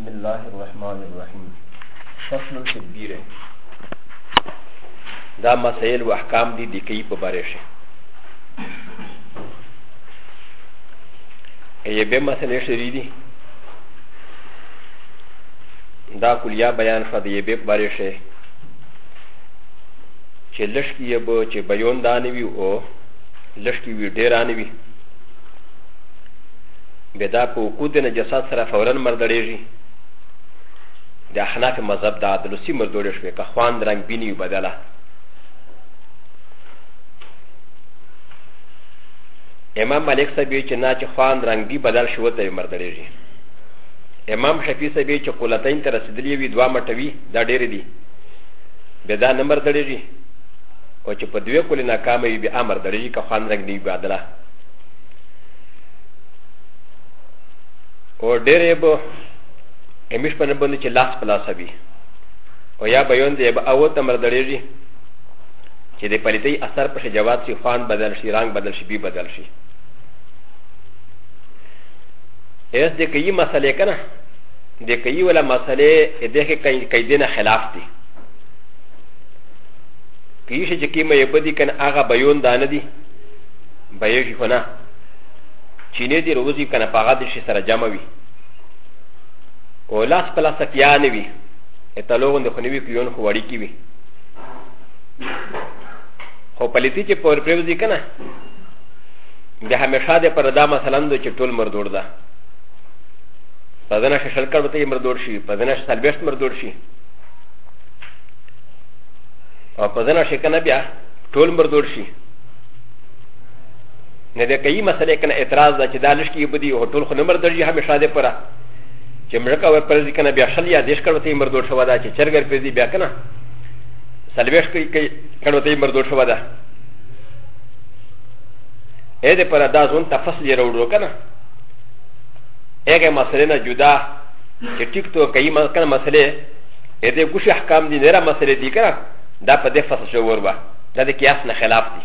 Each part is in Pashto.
بسم الله الرحمن الرحيم فصل في الديره دا مسائل و احکام دي د کوي په باره شي یې به مسئلې شری دي دا کلیه بیان شو د یې به باره شي چې لشکې یې به چې بیون دانوي او لشکې وی ډېرانوي به دا په وقوع د نجسات سره فورا مردړېږي د احناف مذهب دا د لوسي مردوړې شوې که خوان رنګ بینی بدله امام مالک صاحب چې نه چې خوان رنګ بی بدل شو ته مردړېږي امام شفیع صاحب چې قولتین ته رسیدلی وي دوا مټوي دا ډېر دي به دا نه مردړېږي او چې په دوی کولې ناکامه وي بیا مردړېږي که خوان رنګ دی بدله او ډېر یې به همیش په نه باندې چې لاس په لاس وي او یا به یون دی به اول ته مردړېږي چې د پلیتۍ اثر پسې جواب شي خوان بدل شي رنګ بدل شي بي بدل شي ایس د کوي مسلې که نه د کوي ولا مسلې د هغې قیدې نه خلاف دي کوي شي چې کیمه یې بدي که نه هغه بیون دا نه دي بیه شي خو نه چې نه دی روزي کنه په هغه د شي سره جمع وي او لاس په لاس کې نه وي اته لوګون د خنوي کې یون خو وړي کې وي خو پلیتی چې پور پروزي کنه د همیشه د پر دا مثلا د چې ټول مردور ده په دنه شل کړه ته مردور شي په دنه سلبشت مردور شي او په دنه شکنه بیا ټول مردور شي نه د کوي مسلې کنه اعتراض ده چې دا لږ کې بدی او ټول خو نه مردل شي همیشه ده پره چې مړکه ور پر ځي کنه بیا شل یا دیش کړو ته مردول شو دا چې چرګر پر دي بیا کنه سلويش کوي کړو ته مردول شو دا اې دې پر دا ځون تفصیل یې وروړو کنه هغه مسلې نه جدا چې ټیک تو کوي کنه مسلې اې دې کوشش احکام دي نه را مسلې دي کنه دا په دې فصل شو وروا دا د قیاس نه خلاف دي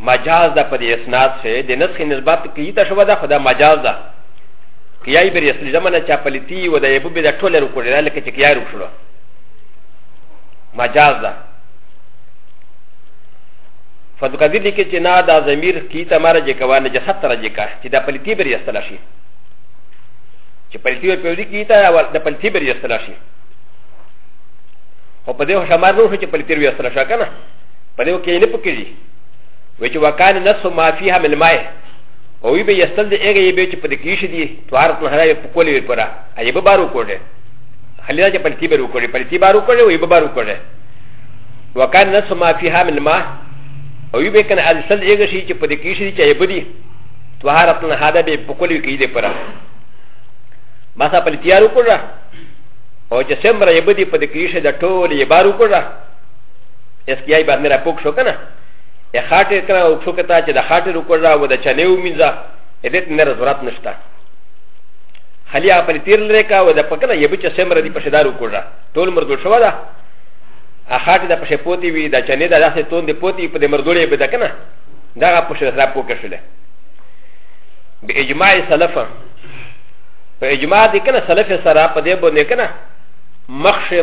مجاز ده په دې اسناد سره د نسخ نسبت کیږي ته شوه ده خو دا مجاز ده که یای بری اصلي زمانه چا پلیتی و د یبو به د ټوله رو کړی لکه چې کیای رو شلو مجاز ده فدقدی لیکي چې نه دا ضمیر کی ته مارا جې کوه نجاست ته راجې کا چې دا پلیتی بری استلا شي چې پلیتی به پیوځي کی ته او د پلیتی بری استلا شي خو په دې هو شمار نو چې پلیتی بری استلا شي کنه په دې کې نه پکېږي و چې وکان نصف ما فيها من الماء او وی به یستل د هغه یې به چې په دې کې شي دي توار ته هغه په کولې وی پره هغه به بارو کوله خلیدا چې پلتی بارو کوله پلتی بارو کوله وی به بارو کوله وکان نصف ما فيها من الماء او وی به کنه اصل هغه شي چې په دې کې شي دي چې هغه به دي توار ته هغه به په کولې کې دي پره ما سا پلتیارو کوله او چې سمره یې به دي په دې کې شي د ټول یې بارو کوله اس کیای بعد میرا پوک شو کنه ا خاطر کنه او شو کتا چې د خاطر وکړه و د چنه و مینځه ا دې نه ضرورت نشته خلی خپل تیر لري کا و د پکنه یبه چې سمر دی په شدار وکړه ټول مرد شو ده ا خاطر د پښې پوتی وی د چنه د داسې تون دی پوتی په دې مردولې به دکنه دا په شدار سره پوک شله به اجماع سلف په اجماع دې کنه سلف سره په دې باندې کنه مخشه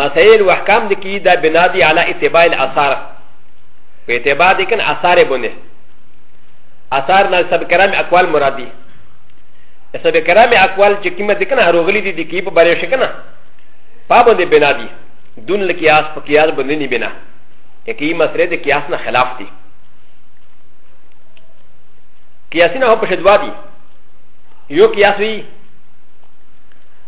مسائل و احکام د کی دا بنا دی علی اتباع الاثار په اتباع د کن اثار بونه اثار نه سب کرام اقوال مرادی سب کرام اقوال چې کیمه د کنه روغلی دي د کی په باره شکنه پابند بنا دی دون لکیاس په قیاس باندې نه بنا ته کی مسله د قیاس نه خلاف دی قیاسینه په شدوا دی یو قیاس وی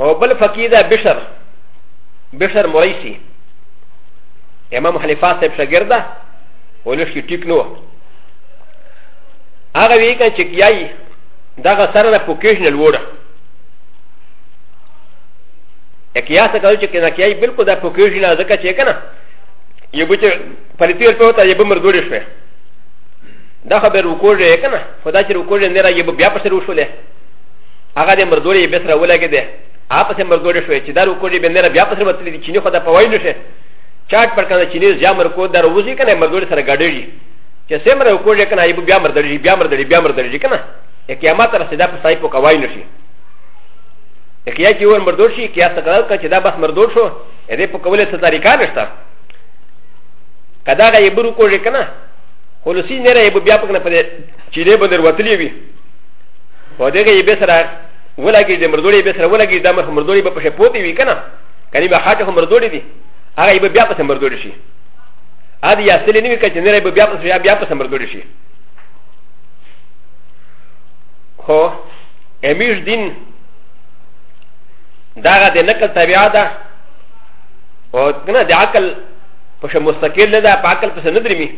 او بل فقيه ده بشر بشر مريسي امام حنيفه صاحب شاګرد ده ولش کې ټیک نو هغه وی کړه چې کیای دغه سره د پوکیشنل وړه اکیا څه کول چې کنه کیای بالکل د پوکیشنل ځکه چې کنه یو بچ پلیتیر په وتا یو بمر دوړې شوه دا خبر رکوع دی کنه خدا چې رکوع نه راځي بیا پسې وشولې هغه د مردوري به سره ولګې ده اپ سه مردوري شوې چې دا رکوع به نه بیا پسې وتلې دي چې نه خدا په وای نه شي چاټ پر کنه چې نه ځا مرکو در وځي کنه مردوري سره ګډېږي چې سه مر رکوع کنه ایب بیا مردړي بیا مردړي بیا مردړي کنه قیامت سره سیدا په صاحب کو وای نه شي کیا چې ور مردور شي کیا تکرار کړه چې دا بس مردور شو دې په کوله څه طریقه نشته کدا غي برو کوږه کنه خو نو سینې نه به بیا پکنه پرې چې دې باندې وروتلې وي او دغه یې به سره ولګي د مردوړي به سره ولګي د مخ مردوړي به پښه پوتې وي کنه کني به خاطه مردوړي دي هغه یې به بیا پسې مردوړي شي ا دې یا سلې نه وي کچې نه به بیا پسې بیا پسې مردوړي شي خو امیش دین داغه د نقل طبیعه ده او کنه د عقل په مستقل نه ده په عقل پسې نه درمي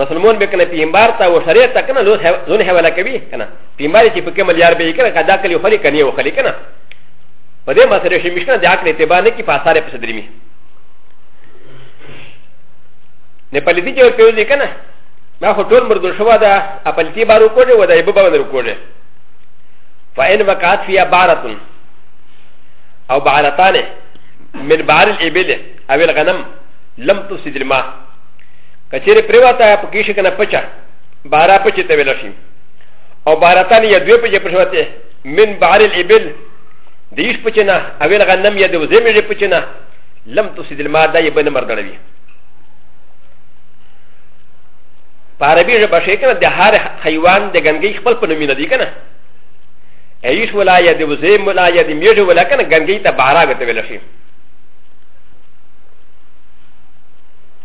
مسلمان به کنه پیغمبر ته او شریعت ته کنه لون حواله کوي کنه پیغمبر چې په کې مليار به کنه کدا کلی خلی کني او خلی کنه په دې مسله شي مشنه د عقل اتباع نه کی په اثر په صدري می نه په لدی چې په دې کنه ما خو ټول مرد شو دا خپل تی بارو کوډه و دا یبه باندې کوډه فإن وقعت فيها بارة أو بارتان من بار الإبل أو الغنم لم تفسد الماء کچیر پریواتا یا پکیش کنه پچا بارا پچه ته ویل شي او بارتان یا دوی پچه پښوته من بحر الابل دیش پچه نه اویل غنم یا د وزې مې پچه نه لم تفسد الماء دا یې بنه مردړوي په عربي ژبه شي کنه د هر حیوان د ګنګي خپل په نومینه دی کنه ایش ولا یا د وزې ولا یا د میډه ولا کنه ګنګي ته بارا غته ویل شي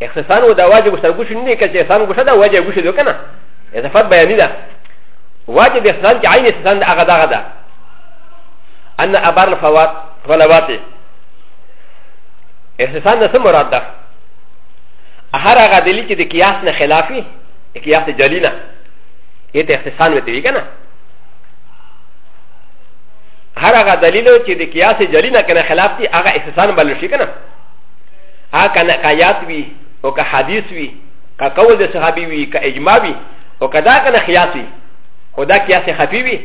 اختصان و دا واجب سر گوش نی که چه احسان گوشه دا واجب گوشه دو کنه اضافت بیانی دا واجب احسان که عین احسان دا اغا دا اغا دا ان ابار الفوات فلواتی احسان نسا مراد دا هر اغا دلی که دی قیاس نه خلافی قیاس جلی نه یه تا احسان ویتی وی کنه هر اغا دلیل چې د قیاس جلی نه کنه خلاف دی اغا احسان بلل شي کنه ها که نقایات وي او که حدیث وي که قول د صحابي وي که اجماع وي او که دا کنه خیاس وي خو دا قیاس خفي وي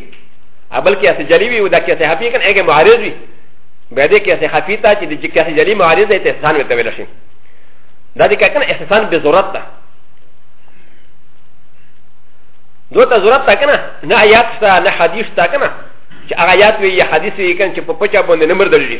بل قیاس جلی وي او دا قیاس خفي کنه هغه معارض وي بیا دې قیاس خفي ته چې د قیاس جلی معارض دی ته احسان ورته ویل شي دا دې کنه احسان به ضرورت ده دو ته ضرورت ده کنه نه آیات شته نه حدیث شته کنه چې هغه آیات وي یا حدیث وي کنه چې په پچا باندې نمبر درځي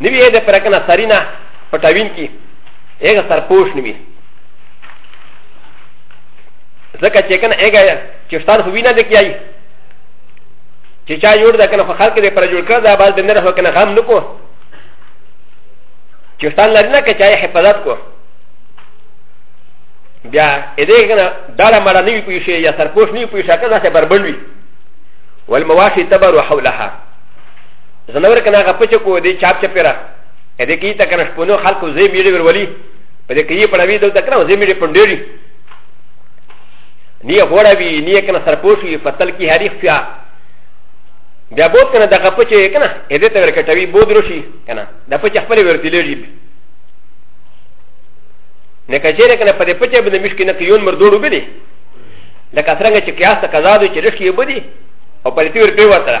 نوی یې د پرکنه سرینه پټاوین کی هغه سرپوش نوی ځکه چې کنه هغه چشتان خو وینه د کیای چې چا جوړ ده کنه خلک دې پر جوړ کړ دا باز د نره کنه غم نکو چشتان لري نه که چا حفاظت کو بیا ا دې کنه داړه مړه نه وی کوي شي یا سرپوش نه وی کوي شکه ځکه بربند وي والمواشي تبر حولها زنور کنه هغه پچ کو دی چاپ چپیرا ا دې کې تا کنه شپونو خلکو زې میړي ورولي په دې کې یې پړوي دو تک نه زې میړي پندېری نیه غوړه وی نیه کنه سرپوشي فتل کی حریف فیا بیا بوت کنه د غپچ کنه ا دې ته ورکټوي بود روشي کنه د پچ خپل ورتی لري نه کچېره کنه په دې پچ باندې مشکې نه کيون مردوړو بلی لکه څنګه چې قیاس ته قضا دوی چې رښتیا بدی او په دې ور په ورته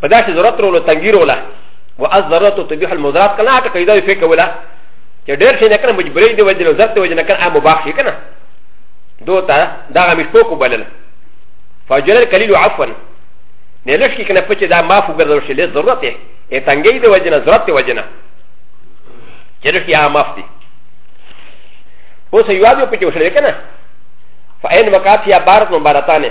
په داسې ضرورت رولو تنګي روله و از ضرورت تبيح المضرات کنه هغه قاعده یې فکر ولا چې ډېر شي نه کنه مجبورې دی وجه نه ضرورت دی وجه نه کنه مباح شي کنه دوته دا غمی شپوکو بلل فجر القليل عفوا نه لږ کې کنه پچې دا معاف وګرځول شي له ضرورت یې ا ت ن ج ي د و ج ن ا زرت د و ج ن ا جرك يا مفتي و س ي و ا د ي و ب ت و ش ل ك ن ا فا إ ن وقعت يا بارت مبارتانه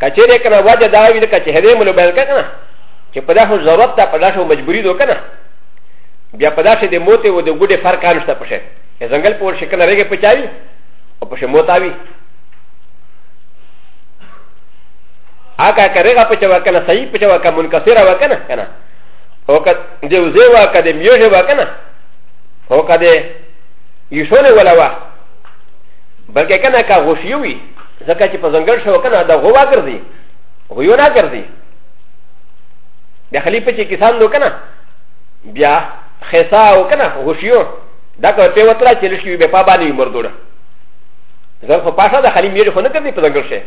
کچره کنه وجه دا وی لکه چې هدی مل بیان کنه چې په داسو ضرورت ته په داسو مجبوری دو کنه بیا په داسې د موت او د ګډې فرق نشته پښه ځنګل په ورشه کنه رګه پچاوي او پښه موت اوي هغه کرغه په چوا کنه صحیح په چوا کنه منکسره وکنه کنه او که د وزه وا که د میوه وا کنه او که د یشونه ولا وا بلکې کنه کا غوشیو وي ځکه چې په ځنګل شو کنه دا غوا ګرځي غویو نه ګرځي د خلیفه چې کسان دو کنه بیا خیسا او کنه غوشیو دا که په وتلا چې لشي به پابا نه مردوړه ځل خو پاشا د خلیفه یې خو نه ګرځي په ځنګل شي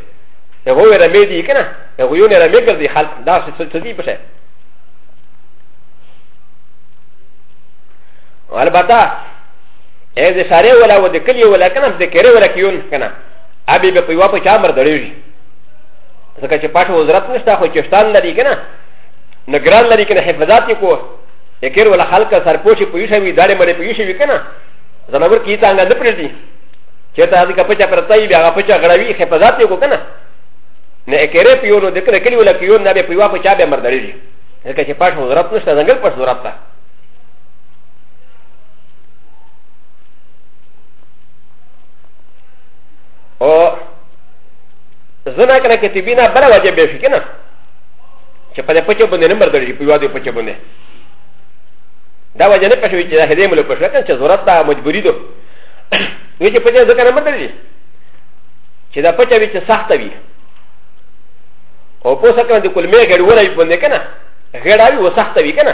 غوې رمې دي کنه غویو نه رمې ګرځي خلک دا څه څه دي په شي البته ا د ساري ولا و د کلي ولا کنه د کيري ولا کيون کنه ابي به پيوا په چامر دريږي ځکه چې پاټه وزرت نشته خو چشتان لري کنه نگران لري کنه حفاظت یې کو یکر ولا خلک سرپوشي پويشه وي داري مړي پويشه وي کنه زنور کی څنګه نه پرېږدي چې تا دې کپچا پرتای بیا کپچا غړوي حفاظت یې کو کنه نه کېره پیو نو د کله کلی ولا پیو نه به پیوا په چا به مردري ځکه چې پاټه وزرت نشته ځنګل پټ وزرت ته او زنا کنه کې تبینا بل وجه به شي کنه چې په دې پچو باندې نمبر درځي په یوه پچو باندې دا وجه نه پښوي چې دا هدې مل پښه کنه چې ضرورت ته مجبوری دو وی چې پچو ځکه نمبر درځي چې دا پچو وی چې سخت وي او په سکه د کلمې غړوړې باندې کنه غړاوي و سخت وي کنه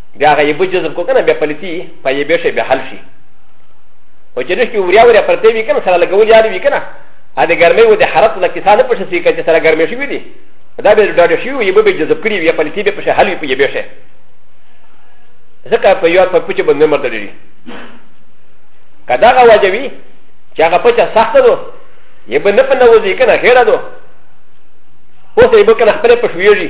بیا هغه یبو جذب کو کنه بیا پلیتی په یبه شي به حل شي او چې نشي وریا وریا پرته وی کنه سره لګول یاد وی کنه ا د ګرمۍ و د حرارت له کیسه نه پښه سیکه چې سره ګرمې شي دي دا به ډاډه شي یو یبه جذب کړی وی پلیتی به پښه حل وی په یبه شي ځکه په یو په پچ باندې مرته لري کدا غا واجبي چې هغه پچ سخت دو یبه نه پنه وځي کنه خیره دو اوس یبه کنه خپل پښویږي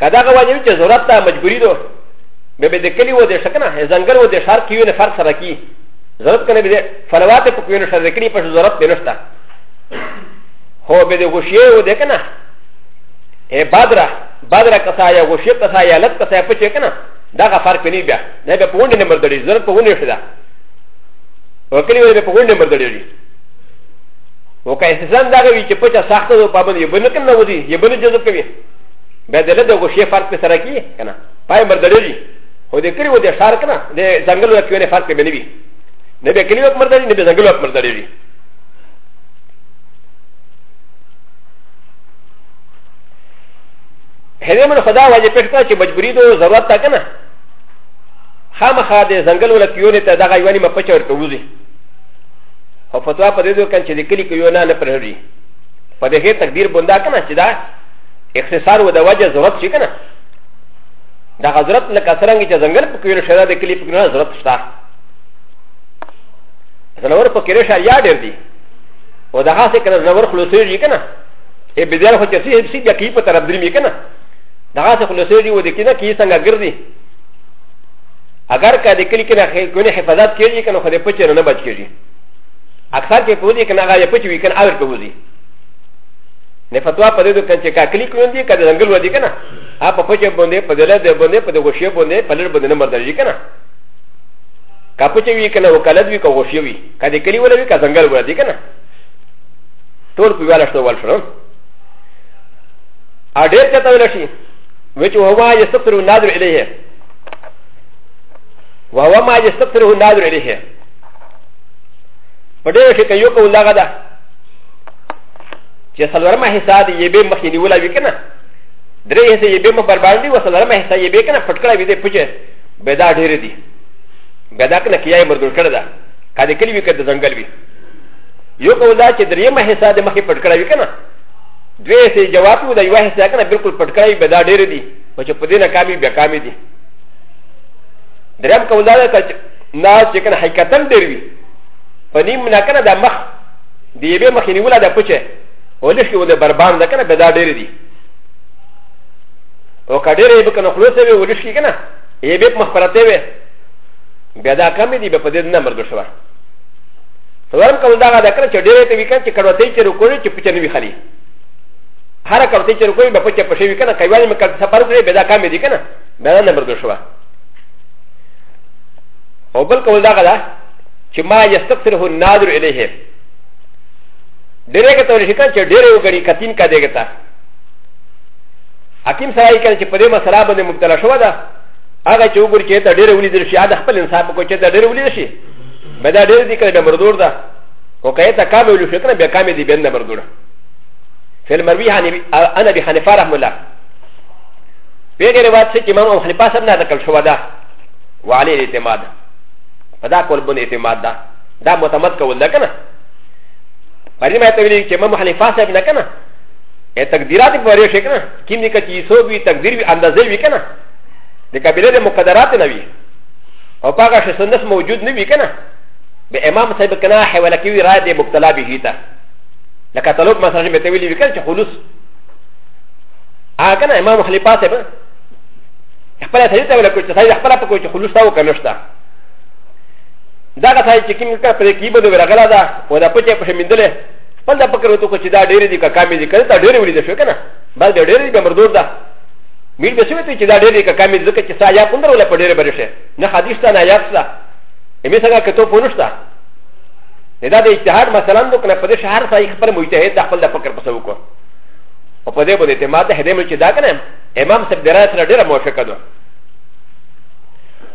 که دغه وجه وي چې ضرورت ته مجبوري ده بیا به د کلي و د شک نه ځنګل و د ښار کې یو نه فرق سره کي ضرورت کنه به فلوات په کوینه سره ذکرې په ضرورت به نشته هو به د غوشیه و د کنه ای بادره بادره کسا یا غوشیه کسا یا لت کسا په چې کنه دغه فرق نه بیا نه به په ونډه نمبر دړي ضرورت په ونډه شته وکړي وي په ونډه نمبر دړي وکړي استثنا دا وی چې په چا سخت او پابند یې بنکنه ودی یې بنجذب کوي به د لده غوشې فرق په سره کې که نه پای مردلې خو د کلي و د ښار که نه د ځنګل وکې ونې فرق به نه وي نه به کلي وک مردلې نه به ځنګل وک مردلې وي هدې من خدا وجه پېښ کړه چې مجبوري دو ضرورت تا که نه خامخا د ځنګل ولا کیونې ته دغه یواني مپچه ورته وځي خو فتوا په دې دوه کن چې د کلي کې یو نه نه پرهري په دې تقدیر بندا کنه چې دا اختصار و د وجه ضرورت شي کنه دا حضرت لکه څنګه چې ځنګل په کېلو شرا د کلی په کېلو حضرت شته زنور په کېلو شرا یا ډېر دي او دا هڅه کنه زنور خلاصېږي کنه ای بدل خو چې سي سي د کی په طرف درې می کنه دا هڅه خلاصېږي و د کینه کی څنګه ګرځي اگر کا د کلی کنه کونه حفاظت کېږي کنه خو د پچې نه بچ کېږي اکثر کې پوهې کنه هغه پچې وی کنه اور کوي نه فتوا په دې د کنه چې کاکلی کوم دي کله ځنګل ودی کنه ا په پچه باندې په دله دې باندې په دې غوشي باندې په لړ باندې نمبر درځي کنه کا پچه وی کنه وکالت وی کا غوشي وی کا دې کلی ولوي کا ځنګل ولدی کنه ټول په والا شته ول شو ا ډېر چته ویل شي وچ هوا یستر نادر الیه وهو ما یستر نادر الیه په دې شي کې یو کو لغه ده چې څلورمه حصه د یبې مخ یې نیولا وي که نه درې حصه یبې مخ برباد دي و څلورمه حصه یبې که نه پټ کړی وي دی پچه بېدا ډېرې دي بېدا که نه کیا یې مردول کړې ده که د کلي وي که د ځنګل وي یو قول دا چې درېیمه حصه د مخې پټ کړی وي که نه دوی حصې جواب وو د یوه حصه که نه بلکل پټ کړی بېدا ډېرې دي و چې په دې ناکامي بیا کامې دي درېیم قول دا ده چې نه چې که نه حقیقتاً ډېر وي په نیم نه که نه د مخ د یوې مخې نیوله د پچه او لږ کې و د بربان ده که نه به دا ډېرې دي او که ډېرې یې به که نه خلوصه وي ولږ کې که نه یې به مخ پرته وي بیا دا کمې دي به په دې نه مرګ شوه ورم کول دا ده کړه چې ډېرې ته وي که چې کړوتې چې رکوړي چې پچه نه وي خالي هر کړوتې چې رکوړي به پچه پښې وي که نه کایوالي مې کړ سفر کړې به دا کمې دي که نه بیا نه مرګ شوه او بل کول دا ده چې ما یستقصره الناظر الیه ډېرې کته ولې شکان چې ډېرې وګړي کتین کا دیګه تا حکیم سره یې کړ چې په دې مسله باندې مبتلا شو ده هغه چې وګور چې ته ډېرې ولې در شي دا خپل انصاف کو چې ته ډېرې ولې شي به دا ډېرې دي کړې به مردور ده او کای ته کامې ولې شکر به کامې دي بنده مردور فل مروی حنیفه انا به حنیفه رحم الله پیغه روایت چې امام حنیفه سره نه نقل شو ده وعليه الاعتماد په دا کول باندې اعتماد ده دا معتمد کول ده کنه پرې ما ته ویلي چې امام حنیفه صاحب نه کنه ا تقدیرات په وریو شي کنه کیم نه کچې سو وی تقدیر وی اندازې وی کنه د کبیره د مقدرات نه وی او پاګه شې سنت موجود نه وی کنه به امام صاحب کنه حواله کوي را دې مبتلا به هیته لکه طلب مثلا مې ته ویلي وی کنه چې خلوص ا کنه امام حنیفه صاحب خپل سړی ته ولا کوي چې سړی خپل په کوي چې خلوص تاو کنه شته دا که سای چې کوم کار پرې کې بده ورغلا دا او دا پچې پښې مندلې خپل دا پکې وته کو چې دا ډېرې دي کا کامې دي کړه دا ډېرې ولې ده شو کنه بس دا ډېرې به مردود ده میر به سوي چې دا ډېرې کا کامې ځکه چې سایا پندره ولا پډېرې بری شي نه حدیث ته نه یاد څه امې څنګه کته پونښتا دا د اجتهاد مثلا نو کنه په دې شهر سای خپل مجتهد خپل دا پکې پسو کو او په دې باندې اعتماد هدې مې چې دا کنه امام صاحب درا سره ډېر موافقه ده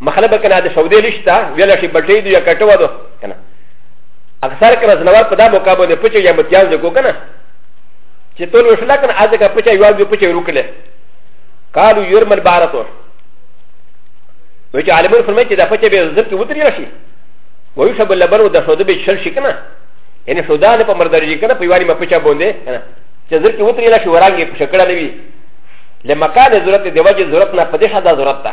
مخله به کنه د سعودي لشتا ویلا شي بټي دی یا کټو دو کنه اکثر کنه زنوار په دا موقع باندې پچې یا متیاز دی کو کنه چې ټول وشلا کنه اځه کا پچې یوال دی پچې روکله قالو یرمل بارتو و چې عالمون فرمایي چې دا پچې به زر کې وتري راشي و یو شب لبر و د سعودي به شل شي کنه یعنی سودا نه په مردري کنه په یوالي مپچا باندې کنه چې زر کې وتري راشي ورانګي په شکړه نه وي لمکان ضرورت دی وجه ضرورت نه پدې شاده ضرورت ده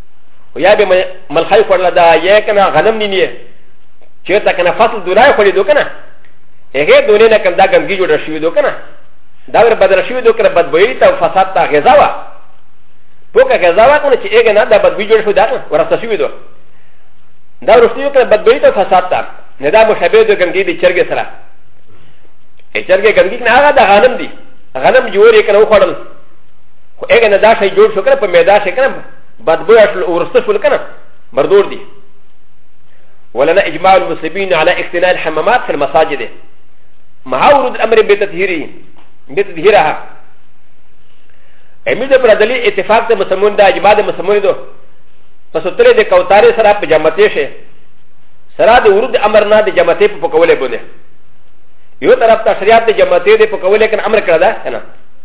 و یا به ملخای خورلا دا یا کنه غنم نیمیه چه تا کنه فصل دولای خوری دو کنه هغه دونه نه کنه دا گندگی جوړ شوی دو کنه دا ور بدل شوی دو کنه بدبوی تا فساد تا غذا وا پوکا غذا وا کنه چې هغه نه دا بدبوی جوړ شو دا ورسته شوی دو دا ورسته کنه بدبوی تا فساد تا نه دا مشابه دو گندگی دی چرګ سره چرګ گندگی نه هغه دا غنم دی غنم جوړ یې کنه وخوړل خو هغه نه دا شی جوړ شو کنه په میدا شي کنه بدبو اصل ورسته شول کنه مردور دي ولنا اجماع المسلمين على اقتناء الحمامات في المساجد مع ورود الامر بتطهيره بتطهيرها امید پر دلی اتفاق د مسلمون د اجماع د مسلمون دو پس ترې د کوتارې سره په جماعتې شي سره د ورود امر نه د جماعتې په پکولې بونه یو طرف ته شریعت د جماعتې د پکولې کنه امر کړه ده کنه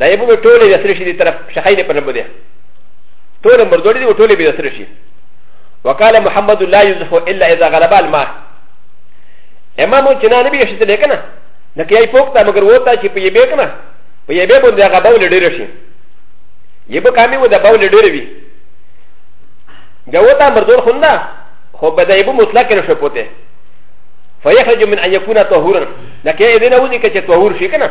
دا یې په ټوله بیا سره شي دې طرف شخای دې په نبو دې ټوله مردوړي دې ټوله بیا سره شي وقال محمد لا يزح الا اذا غلب الماء امام چنا نبی شي ته لیکنه د کیای پوکتا مگر وتا چې په یبه کنه په یبه باندې هغه باول ډیر شي یبه کامي و د باول ډیر وي دا وتا مردور خوندا خو به د یبه مطلق نه شو پوته فیخرج من ان یکون طهورا لکه دې نه ودی کچ طهور شي کنه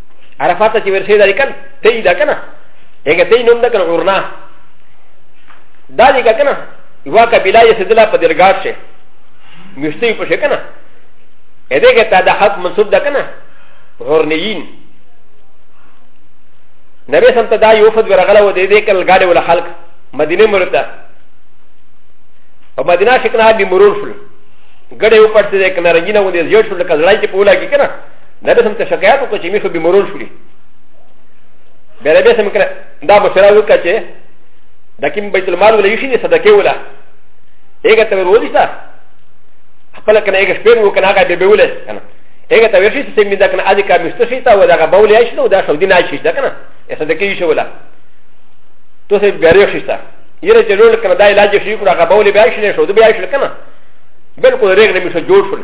عرفات چې ورسې دا لیکل ته یې دا کنه هغه ته یې نوم دا کنه ورنا دا دې کنه یو قبیله یې سدلا په درګار شه مشته په شه کنه ا دې کې تا دا حق منسوب دا کنه هورنیین نبی سم ته دا یو فد ورغله و دې دې کل غاډه ولا خلق مدینه مرته او مدینه شکنه به مرور شول غړې وپړته دې کنه رجینه و دې یو شول کله لای چې پولا کې کنه دا به سم ته شکایت وکړي چې میخو بیمارول شولي بیا به سم کړه دا مشره وکړه چې د کوم بیت المال ولا یشي صدقه ولا هغه ته ورودی تا خپل کنه هغه شپې وو کنه هغه به وله کنه هغه ته ورشي چې مې دا کنه اځي کا مستشي تا ولا هغه بولې ايش نو دا سعودي نه ايش دا کنه صدقه یشي ولا تو سه بیا ورشي تا یره چې لول کنه دا علاج شي کړه هغه بولې بیا ايش نه سعودي بیا ايش کنه بالکل رېګ نه مې جوړ شول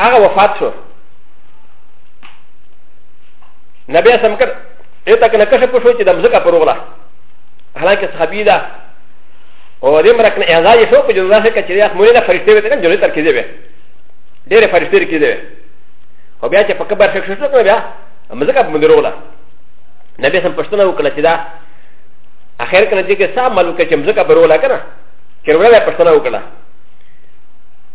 هغه وفات شو نبی اسلام کړ اته کنه کشف شو چې د مزکه پر وغلا حالانکه صحابي ده او دې مرکه اعزاز شو په جزا څخه چې یخ مولینه فرشته وي ته جوړې تر کې دی به ډېر فرشته کې دی او بیا چې په کبر شک شو نو بیا مزکه په مندر وغلا نبی اسلام پښتنه وکړه چې دا اخر کنه چې کې سام ملک چې مزکه پر وغلا کنه چې وروره پښتنه وکړه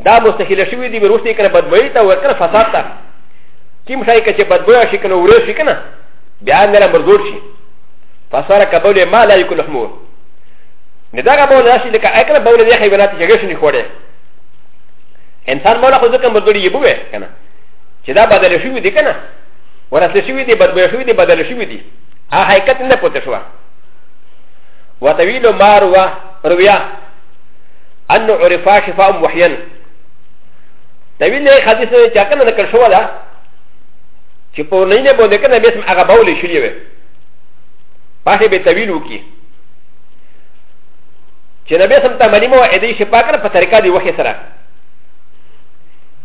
دا مستحيل شوي دي وروسته کنه بدبوي ته ورکنه فساد ته كم شاي كچه بدبوي شي کنه ورې شي کنه بیا نه مردود شي فسار کبول ما لا يكون حمور نه دا کبول راشي لکه اکنه بول دي حیوانات چې غش نه خوړي انسان مولا خو ځکه مردود یې بوې کنه چې دا بدل شوي دي کنه ورسل شوي دي بدبوي شوي دي بدل شوي دي هغه حقیقت نه پوتې شوه وتویل ماروا رویا ان عرفا شفاء محيان تويل لي حديث نه چا کنه نکړ شو دا چې په نه نه باندې کنه بسم هغه بول شي وي پاشه به تويل وکي چې نبی سم ته ملي مو ادي شفا کړ په طریقه دی وخت سره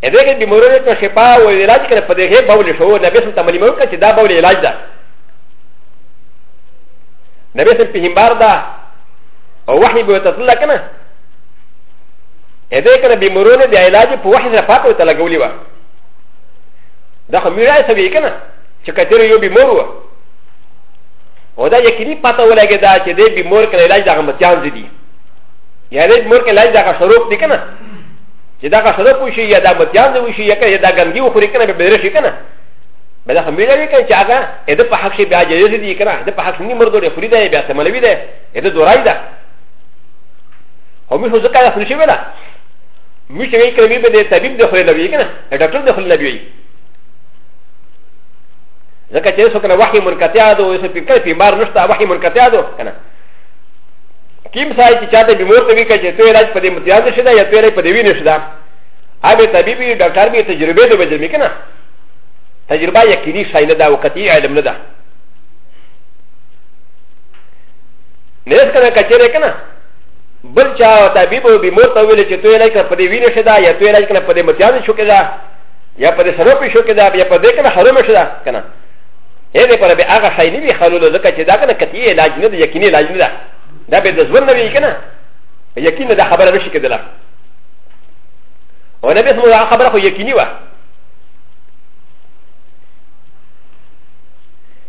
ادي کې د مرور ته شفا او علاج کړ په دې بول شو نبی سم ته ملي مو کړ چې دا بول علاج ده نبی سم په همبار ده او وحي به تطلع کنه اذا كان بمرونه د علاج په وحي سره پاتو ته لګولي و دا خو میرا سوي کنه چې کتر یو بیمور و او دا یقیني پاتو ولګي دا چې د بیمور کله علاج دغه متیان دي یا د بیمور کله علاج دغه شروع دي کنه چې دا غا شروع وشي یا دا متیان دي وشي یا کنه دا ګنګي وخوري کنه به بدرشي کنه بل هم ویل کنه چې هغه د په حق شي بیا جایز دي کنه د په حق ني مرګ لري خوري دی بیا سملوي دی ا د دورای ده هم مش ځکه ده فلشي ولا مش وی کړی به د طبيب د خو لوي کنه ډاکټر د خو لوي ځکه چې څوک نه وحي منقطع ده او څه فکر په مار نشته وحي منقطع ده کنه کیم سای چې چاته بیمور ته وی کچې ته علاج په دې متیاز شې دا یا ته علاج په دې وی نشې دا ابه طبيب ډاکټر به تجربه د وجه مې کنه تجربه یقیني شاینه دا وقتی علم نه ده نه اس کنه کچره کنه بل چا طبيب او بيمور ته ویل چې ته علاج کنه په دې وینې شدا یا ته علاج کنه په دې متیان شو کېدا یا په دې سره په شو کېدا یا په دې کنه حرام شدا کنه اې دې پر به هغه شای نه وی خلول لکه چې دا کنه کتی علاج نه دی یقیني علاج نه ده دا به د زور نه وی کنه یقین دا خبره نشي کېدله او نه به سمو خبره خو یقیني وه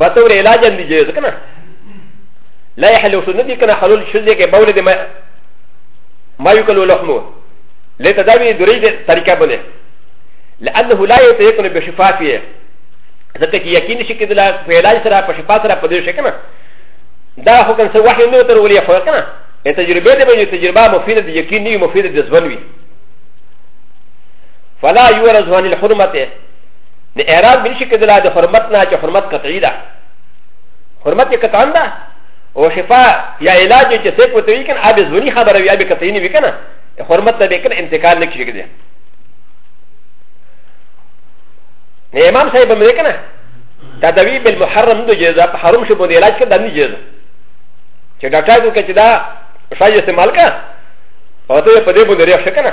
بطور علاج اندی جایز کنه لا يحلو شو ندی کنه حلول شل دی که بول دی ما یکلو لحمو لیتا داوی دوری دی طریقه بنه لأنه لا يتيقن بشفافیه ځکه چې یقین شي کېدل په علاج سره په شفا سره په دې شي کنه دا خو کنه څه وحی نه تر ولې خو کنه تجربه دې به تجربه مفیده دي یقین نه مفیده دي ځوان وي فلا يورز عن الحرمه د اعراب بل شي کېدلا د حرمت نه چې حرمت قطعي ده حرمت یې قطعا ده او شفا یا علاج چې څه کوته وي کنه اب زونی خبره وي اب قطعي نه وي کنه حرمت ته به کنه انتقال نه کیږي نه امام صاحب مې کنه تدوی بالمحرم د جزا په حرم شي باندې علاج کړه د نه جزا چې ډاکټر کو کچ دا شای استعمال کا او ته په دې باندې ریښه کنه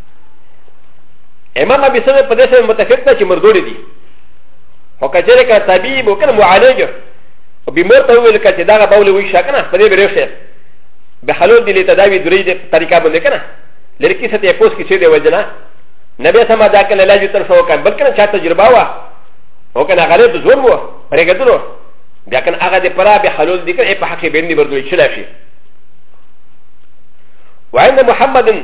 امام ابي سنه په دې سره متفق ده چې مردود دي خو کچره کا طبيب او کنه معالج او بیمار ته ویل کچې دا باول وي شکنه په دې برېښه به حلول دي لتداوي درې دې طریقه باندې کنه لرکی څه ته پوس کې څه دی وجنه نبي سما دا کنه لاجو تر سو کان بلکې چا تجربه وا او کنه غریب زور وو پرېګدلو بیا کنه هغه دې پرا به حلول دي کنه په حق باندې بردوي چلا شي وعند محمد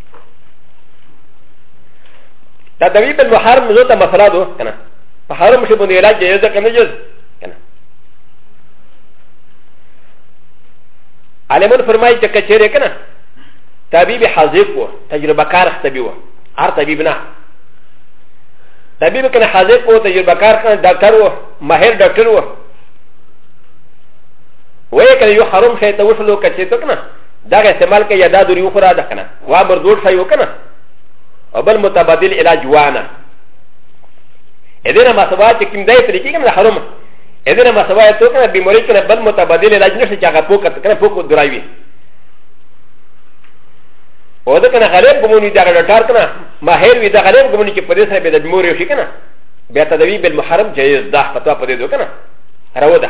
دا دوی په محرم زو ته مسله دو کنه په حرم شي باندې علاج جایز ده کنه جز کنه علمون فرمایي چې کچېره کنه طبيب حاضر وو تجربه کار ختبي وو هر طبيب نه طبيب کنه حاضر وو تجربه کار کنه ډاکټر وو ماهر ډاکټر وو وای کنه یو حرم شي ته وصلو کچې ته کنه دغه استعمال کې یادا دوری وخورا ده کنه وا مردود شای وکنه او بل متبادل علاج وانا اذن ما سوا چې کوم دای په لیکي کنه حرام اذن ما سوا ته کنه بیماری کنه بل متبادل علاج نشته چې هغه پوکت کنه پوکو درایوي او دا کنه غریب ګمونی دا غلطار کنه ماهر وی دا غریب ګمونی چې په دې سره به د بیماری شي کنه بیا تدوی بل محرم جایز ده پتا په دې دوه کنه راو ده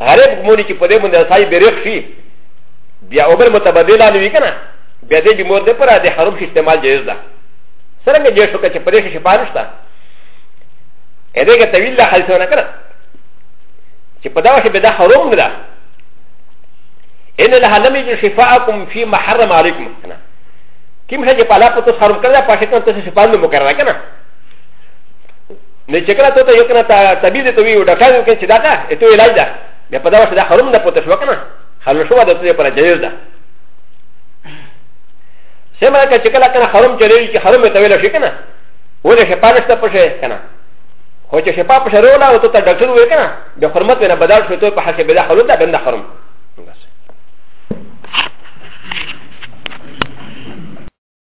غریب مونی چې په دې باندې سای بریق شي بیا اوبر متبدله نه وی کنه بیا دې به مور دې پر دې حرام شي استعمال جایز ده څنګه جې شو چې په دې شي شفا نشته ا دې کې طویل لا حل څونه کنه چې په دا وخت به دا حرام نه ده ان له لم یجد شفاءکم فی محرم علیکم کنه کوم شي چې په لا پتو حرام کړل پښه ته شفا نه مکرره کنه نه چې کله ته ته یو کنه طبیب دې ته وی ډاکټر یو کنه چې دا کا ته علاج ده بیا په دا وخت دا حرم ده پته شو کنه حل شو ده ته پر جایز ده سمه که چې کله کنه حرم چلېږي چې حرم ته ویل شي کنه ولې شي پالش ته پښه کنه خو چې شپه پښه رولا او ته ډاکټر وې کنه د حرمت نه بدل شو ته په حق به دا حلول ده بنده حرم